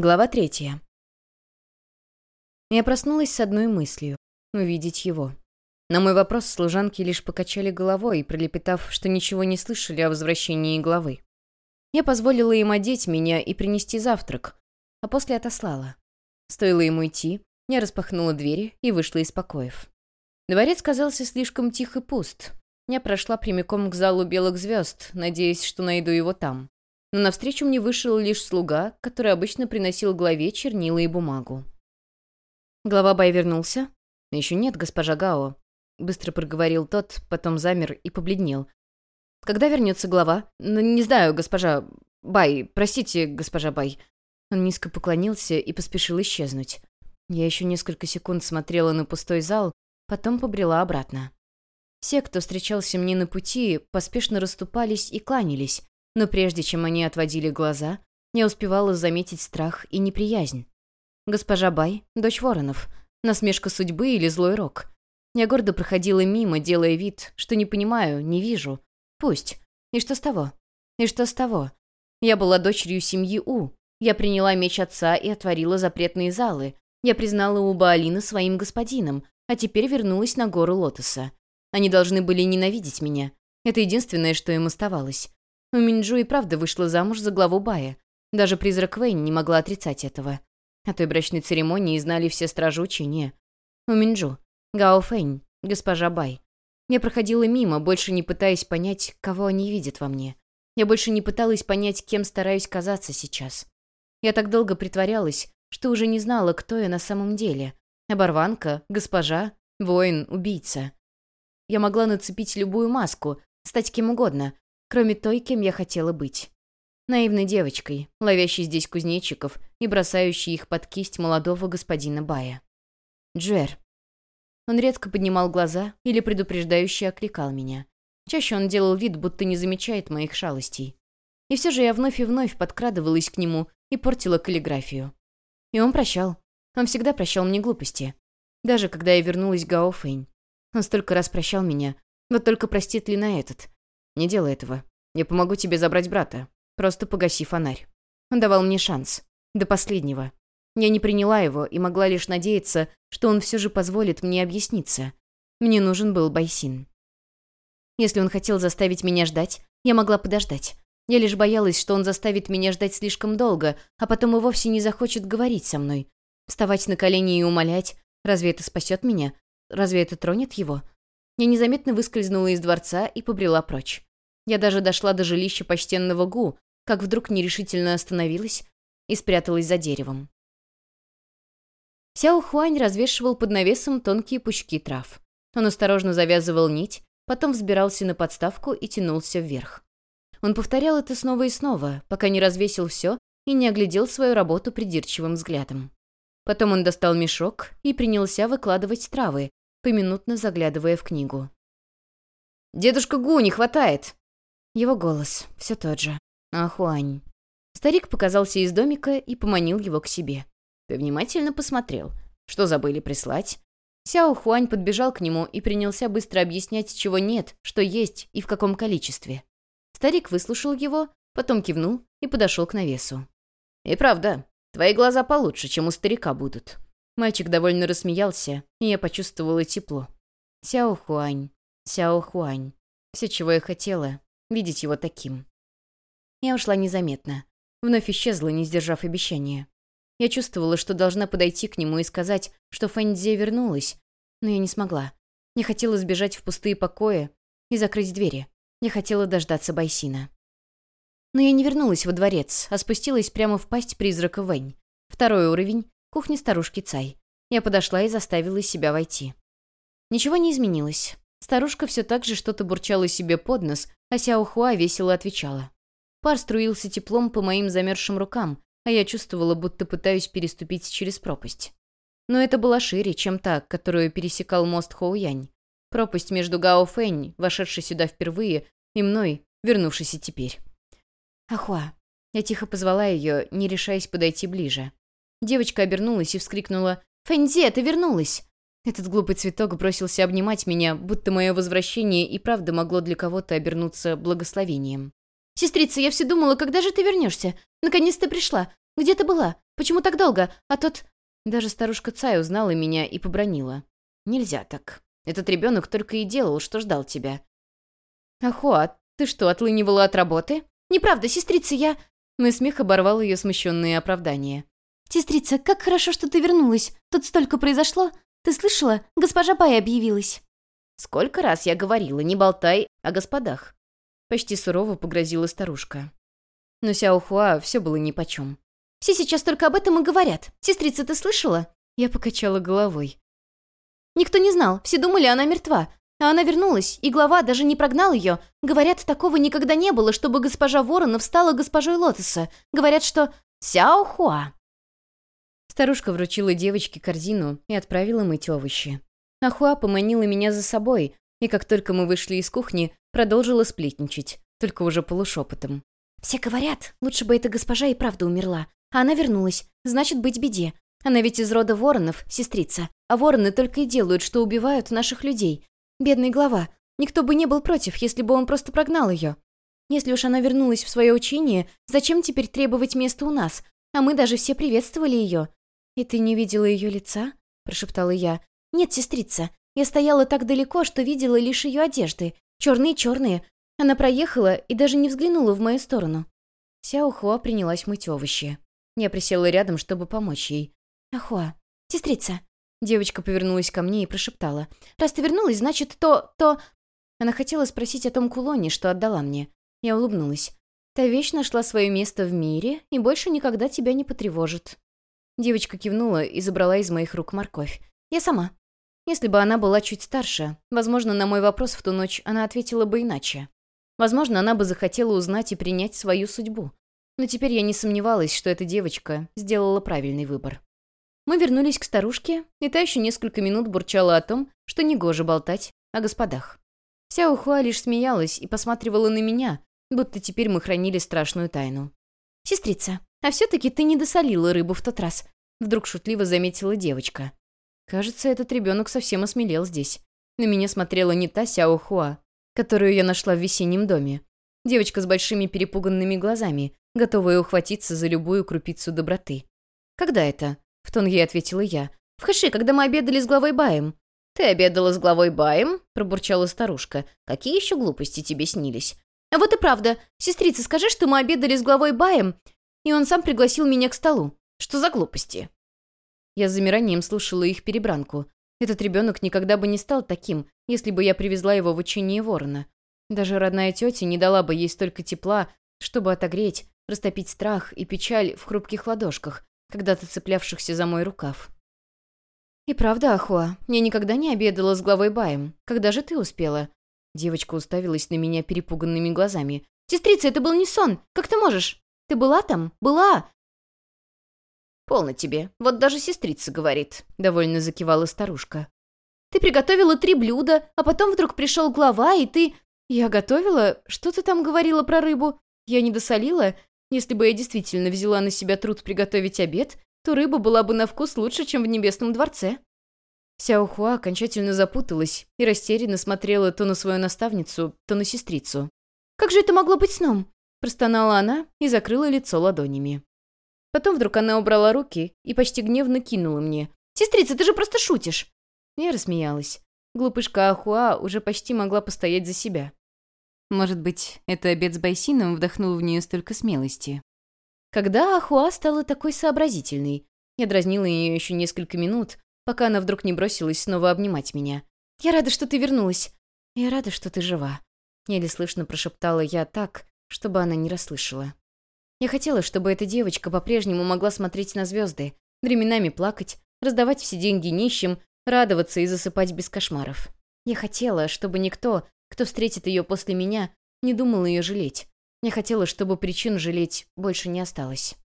Глава третья. Я проснулась с одной мыслью — увидеть его. На мой вопрос служанки лишь покачали головой, пролепетав, что ничего не слышали о возвращении главы. Я позволила им одеть меня и принести завтрак, а после отослала. Стоило ему идти, я распахнула двери и вышла из покоев. Дворец казался слишком тих и пуст. Я прошла прямиком к залу белых звезд, надеясь, что найду его там но навстречу мне вышел лишь слуга, который обычно приносил главе чернила и бумагу. Глава Бай вернулся? Еще нет, госпожа Гао. Быстро проговорил тот, потом замер и побледнел. Когда вернется глава? Ну, не знаю, госпожа Бай. Простите, госпожа Бай. Он низко поклонился и поспешил исчезнуть. Я еще несколько секунд смотрела на пустой зал, потом побрела обратно. Все, кто встречался мне на пути, поспешно расступались и кланялись, но прежде чем они отводили глаза, я успевала заметить страх и неприязнь. Госпожа Бай, дочь Воронов, насмешка судьбы или злой рок. Я гордо проходила мимо, делая вид, что не понимаю, не вижу. Пусть. И что с того? И что с того? Я была дочерью семьи У. Я приняла меч отца и отворила запретные залы. Я признала у Баалина своим господином, а теперь вернулась на гору Лотоса. Они должны были ненавидеть меня. Это единственное, что им оставалось. У Минджу и правда вышла замуж за главу Бая. Даже призрак Вейн не могла отрицать этого. О той брачной церемонии знали все стражи учения. У Минджу, Гао Фэнь, госпожа Бай. Я проходила мимо, больше не пытаясь понять, кого они видят во мне. Я больше не пыталась понять, кем стараюсь казаться сейчас. Я так долго притворялась, что уже не знала, кто я на самом деле. Оборванка, госпожа, воин, убийца. Я могла нацепить любую маску, стать кем угодно, кроме той, кем я хотела быть. Наивной девочкой, ловящей здесь кузнечиков и бросающей их под кисть молодого господина Бая. Джер. Он редко поднимал глаза или предупреждающе окликал меня. Чаще он делал вид, будто не замечает моих шалостей. И все же я вновь и вновь подкрадывалась к нему и портила каллиграфию. И он прощал. Он всегда прощал мне глупости. Даже когда я вернулась к Гаофейн. Он столько раз прощал меня, вот только простит ли на этот. Не делай этого. Я помогу тебе забрать брата. Просто погаси фонарь. Он давал мне шанс. До последнего. Я не приняла его и могла лишь надеяться, что он все же позволит мне объясниться. Мне нужен был Байсин. Если он хотел заставить меня ждать, я могла подождать. Я лишь боялась, что он заставит меня ждать слишком долго, а потом и вовсе не захочет говорить со мной. Вставать на колени и умолять. Разве это спасет меня? Разве это тронет его? Я незаметно выскользнула из дворца и побрела прочь. Я даже дошла до жилища почтенного Гу, как вдруг нерешительно остановилась и спряталась за деревом. Сяо Хуань развешивал под навесом тонкие пучки трав. Он осторожно завязывал нить, потом взбирался на подставку и тянулся вверх. Он повторял это снова и снова, пока не развесил все и не оглядел свою работу придирчивым взглядом. Потом он достал мешок и принялся выкладывать травы, поминутно заглядывая в книгу. «Дедушка Гу, не хватает!» Его голос, все тот же. Ахуань. Старик показался из домика и поманил его к себе. «Ты внимательно посмотрел. Что забыли прислать?» Сяо Хуань подбежал к нему и принялся быстро объяснять, чего нет, что есть и в каком количестве. Старик выслушал его, потом кивнул и подошел к навесу. «И правда, твои глаза получше, чем у старика будут». Мальчик довольно рассмеялся, и я почувствовала тепло. «Сяо Хуань, Сяо Хуань. Все, чего я хотела, видеть его таким. Я ушла незаметно. Вновь исчезла, не сдержав обещания. Я чувствовала, что должна подойти к нему и сказать, что Фэньдзе вернулась, но я не смогла. Я хотела сбежать в пустые покои и закрыть двери. Я хотела дождаться Байсина. Но я не вернулась во дворец, а спустилась прямо в пасть призрака Вэнь. Второй уровень — кухня старушки Цай. Я подошла и заставила себя войти. Ничего не изменилось. Старушка все так же что-то бурчала себе под нос, а Сяо Хуа весело отвечала. Пар струился теплом по моим замерзшим рукам, а я чувствовала, будто пытаюсь переступить через пропасть. Но это была шире, чем та, которую пересекал мост Хоуянь. Пропасть между Гао Фэнь, вошедшей сюда впервые, и мной, вернувшейся теперь. «Ахуа!» Я тихо позвала ее, не решаясь подойти ближе. Девочка обернулась и вскрикнула «Фэньзе, ты вернулась!» Этот глупый цветок бросился обнимать меня, будто мое возвращение и правда могло для кого-то обернуться благословением. «Сестрица, я все думала, когда же ты вернешься? Наконец-то пришла. Где ты была? Почему так долго? А тот...» Даже старушка Цай узнала меня и побронила. «Нельзя так. Этот ребенок только и делал, что ждал тебя». «Ахуа, ты что, отлынивала от работы?» «Неправда, сестрица, я...» Мой смех оборвал ее смущенные оправдания. «Сестрица, как хорошо, что ты вернулась. Тут столько произошло. Ты слышала? Госпожа Бай объявилась». «Сколько раз я говорила, не болтай о господах». Почти сурово погрозила старушка. Но Сяохуа все было нипочем. «Все сейчас только об этом и говорят. Сестрица, ты слышала?» Я покачала головой. «Никто не знал, все думали, она мертва. А она вернулась, и глава даже не прогнал ее. Говорят, такого никогда не было, чтобы госпожа Воронов стала госпожой Лотоса. Говорят, что Сяохуа». Старушка вручила девочке корзину и отправила мыть овощи. Ахуа поманила меня за собой, и как только мы вышли из кухни, продолжила сплетничать, только уже полушепотом. «Все говорят, лучше бы эта госпожа и правда умерла. А она вернулась, значит, быть беде. Она ведь из рода воронов, сестрица. А вороны только и делают, что убивают наших людей. Бедный глава. Никто бы не был против, если бы он просто прогнал ее. Если уж она вернулась в свое учение, зачем теперь требовать места у нас? А мы даже все приветствовали ее. «И ты не видела ее лица?» – прошептала я. «Нет, сестрица. Я стояла так далеко, что видела лишь ее одежды. Черные-черные. Она проехала и даже не взглянула в мою сторону». Сяохуа принялась мыть овощи. Я присела рядом, чтобы помочь ей. «Ахуа, сестрица». Девочка повернулась ко мне и прошептала. «Раз ты вернулась, значит, то... то...» Она хотела спросить о том кулоне, что отдала мне. Я улыбнулась. «Та вещь нашла свое место в мире и больше никогда тебя не потревожит». Девочка кивнула и забрала из моих рук морковь. «Я сама». Если бы она была чуть старше, возможно, на мой вопрос в ту ночь она ответила бы иначе. Возможно, она бы захотела узнать и принять свою судьбу. Но теперь я не сомневалась, что эта девочка сделала правильный выбор. Мы вернулись к старушке, и та еще несколько минут бурчала о том, что негоже болтать о господах. Вся Ухуа лишь смеялась и посматривала на меня, будто теперь мы хранили страшную тайну. «Сестрица, а все-таки ты не досолила рыбу в тот раз», вдруг шутливо заметила девочка. Кажется, этот ребенок совсем осмелел здесь. На меня смотрела не та Сяо Хуа, которую я нашла в весеннем доме. Девочка с большими перепуганными глазами, готовая ухватиться за любую крупицу доброты. «Когда это?» — в тон ей ответила я. «В Хэши, когда мы обедали с главой Баем». «Ты обедала с главой Баем?» — пробурчала старушка. «Какие еще глупости тебе снились?» «А вот и правда. Сестрица, скажи, что мы обедали с главой Баем, и он сам пригласил меня к столу. Что за глупости?» Я с замиранием слушала их перебранку. Этот ребенок никогда бы не стал таким, если бы я привезла его в учение ворона. Даже родная тетя не дала бы ей столько тепла, чтобы отогреть, растопить страх и печаль в хрупких ладошках, когда-то цеплявшихся за мой рукав. «И правда, Ахуа, я никогда не обедала с главой Баем. Когда же ты успела?» Девочка уставилась на меня перепуганными глазами. «Сестрица, это был не сон! Как ты можешь? Ты была там? Была!» «Полно тебе. Вот даже сестрица говорит», — довольно закивала старушка. «Ты приготовила три блюда, а потом вдруг пришел глава, и ты...» «Я готовила? Что ты там говорила про рыбу? Я не досолила? Если бы я действительно взяла на себя труд приготовить обед, то рыба была бы на вкус лучше, чем в Небесном дворце». Сяохуа окончательно запуталась и растерянно смотрела то на свою наставницу, то на сестрицу. «Как же это могло быть сном?» – простонала она и закрыла лицо ладонями. Потом вдруг она убрала руки и почти гневно кинула мне. «Сестрица, ты же просто шутишь!» Я рассмеялась. Глупышка Ахуа уже почти могла постоять за себя. Может быть, это обед с Байсином вдохнул в нее столько смелости. Когда Ахуа стала такой сообразительной? Я дразнила ее еще несколько минут, пока она вдруг не бросилась снова обнимать меня. «Я рада, что ты вернулась. Я рада, что ты жива», — еле слышно прошептала я так, чтобы она не расслышала. Я хотела, чтобы эта девочка по-прежнему могла смотреть на звезды, временами плакать, раздавать все деньги нищим, радоваться и засыпать без кошмаров. Я хотела, чтобы никто, кто встретит ее после меня, не думал ее жалеть. Я хотела, чтобы причин жалеть больше не осталось.